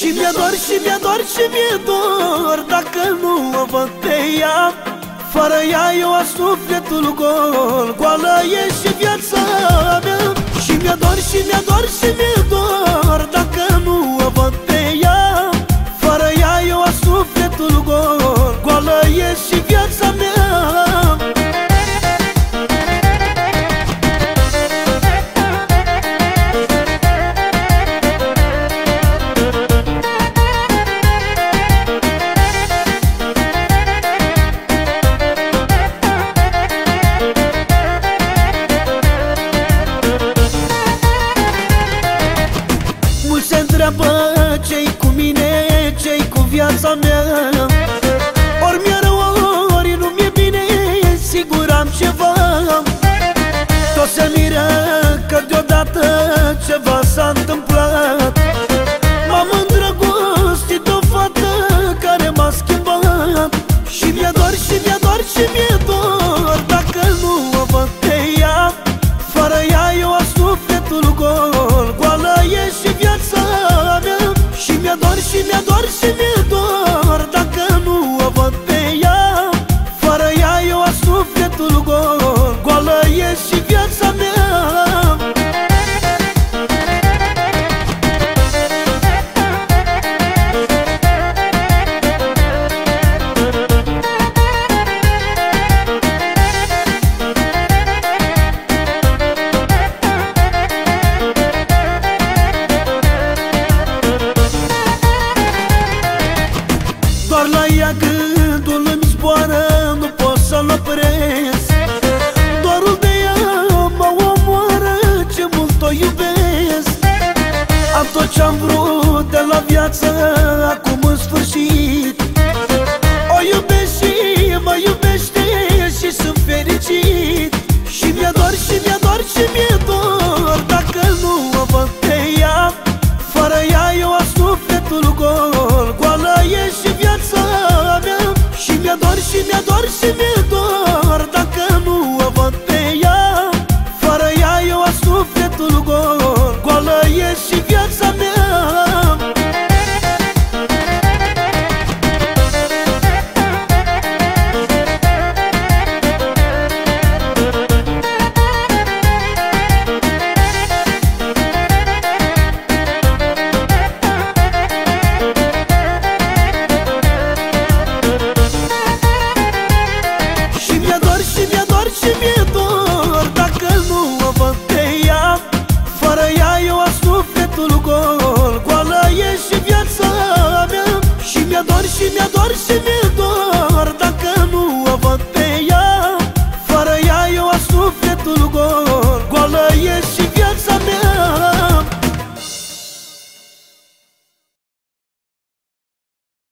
Și mi-e dor, și mi-e dor, și mi-e dor Dacă nu o văd pe ea Fără ea eu aș sufletul gol Goală e și viața mea Și mi-e dor, și mi-e dor, și mi-e întreabă ce-i cu mine, ce-i cu viața mea. am vrut de la viață Acum în sfârșit. O iubesc și mă iubește Și sunt fericit. Și mi-a doar, și mi-a doar, și mi-a